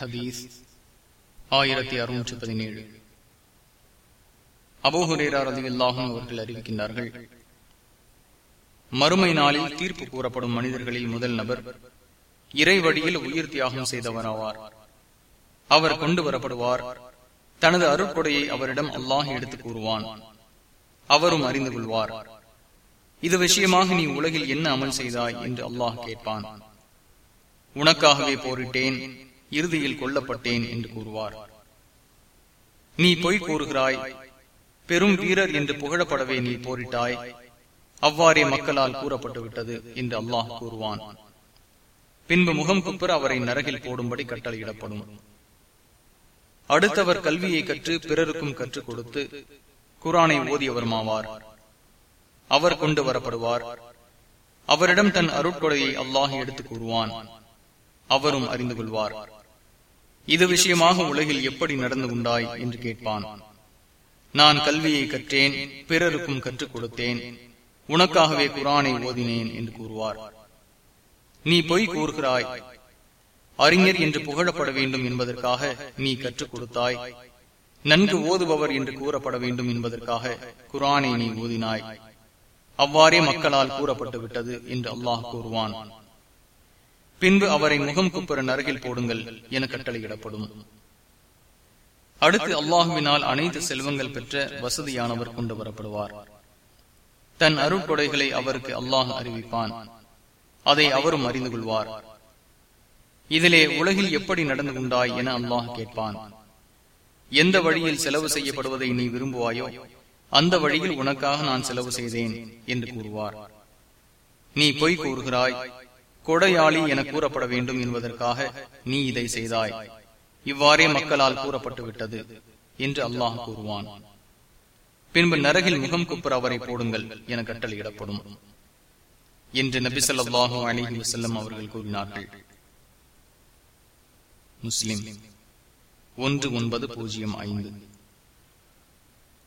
ஹதீஸ் ஆயிரத்தி அறுநூற்றி பதினேழு. அபோஹுரேரா ரதியுல்லாஹும் அவர்கள் அறிவிக்கின்றார்கள் மறுமை நாளில் தீர்ப்பு கூறப்படும் மனிதர்களில் முதல் நபர் இறை வழியில் உயிர் தியாகம் செய்தவராவார். அவர் கொண்டு வரப்படுவார். தனது அருட்கொடையை அவரிடம் அல்லாஹ் எடுத்து கூறுவான். அவரும் அறிந்து கொள்வார். இது விஷயமாக நீ உலகில் என்ன அமல் செய்தாய்? என்று அல்லாஹ் கேட்பான். உனக்காகவே போரிட்டேன். இறுதியில் கொல்லப்பட்டேன் என்று கூறுவார். நீ பொய் கூறுகிறாய். பெரும் வீரர் என்று புகழப்படவே நீ போரிட்டாய். அவ்வாறே மக்களால் கூறப்பட்டுவிட்டது என்று அல்லாஹ் கூறுவான். பின்பு முகம் குப்புற அவரை நரகில் போடும்படி கட்டளையிடப்படும். அடுத்தவர் கல்வியை கற்று பிறருக்கும் கற்றுக் கொடுத்து குரானை ஓதியவருமாவார். அவர் கொண்டு வரப்படுவார். அவரிடம் தன் அருட்கொடையை அல்லாஹ் எடுத்துக் கூறுவான். அவரும் அறிந்து கொள்வார். இது விஷயமாக உலகில் எப்படி நடந்து கொண்டாய் என்று கேட்பான். நான் கல்வியை கற்றேன் பிறருக்கும் கற்றுக் கொடுத்தேன். உனக்காகவே குரானை ஓதினேன் என்று கூறுவார். நீ பொய் கூறுகிறாய். அறிஞர் என்று புகழப்பட வேண்டும் என்பதற்காக நீ கற்றுக் கொடுத்தாய். நன்கு ஓதுபவர் என்று கூறப்பட வேண்டும் என்பதற்காக குரானை நீ ஓதினாய். அவ்வாறே மக்களால் கூறப்பட்டு விட்டது என்று அல்லாஹ் கூறுவான். பின்பு அவரை முகம் குப்புறன் அருகில் போடுங்கள் என கட்டளையிடப்படும். அடுத்து அல்லாஹுவினால் அனைத்து செல்வங்கள் பெற்ற வசதியானவர் கொண்டு வரப்படுவார். தன் அருட்கொடைகளை அவருக்கு அல்லாஹ் அறிவிப்பான். அதை அவரும் அறிந்து கொள்வார். இதிலே உலகில் எப்படி நடந்து கொண்டாய் என அல்லாஹ் கேட்பான். எந்த வழியில் செலவு செய்யப்படுவதை நீ விரும்புவாயோ அந்த வழியில் உனக்காக நான் செலவு செய்தேன் என்று கூறுவார். நீ பொய் கூறுகிறாய் கொடையாளி என கூறப்பட வேண்டும் என்பதற்காக நீ இதை செய்தாய். இவ்வாறே மக்களால் கூறப்பட்டு விட்டது என்று அல்லாஹ் கூறுவான். பின்பு நரகில் முகம் குப்புற அவரை போடுங்கள் என கட்டளையிடப்படும். என்று நபி சொல்லாஹு அலிஹி வசல்லம் அவர்கள் கூறினார்கள். முஸ்லிம் ஒன்று ஒன்பது பூஜ்ஜியம் ஐந்து.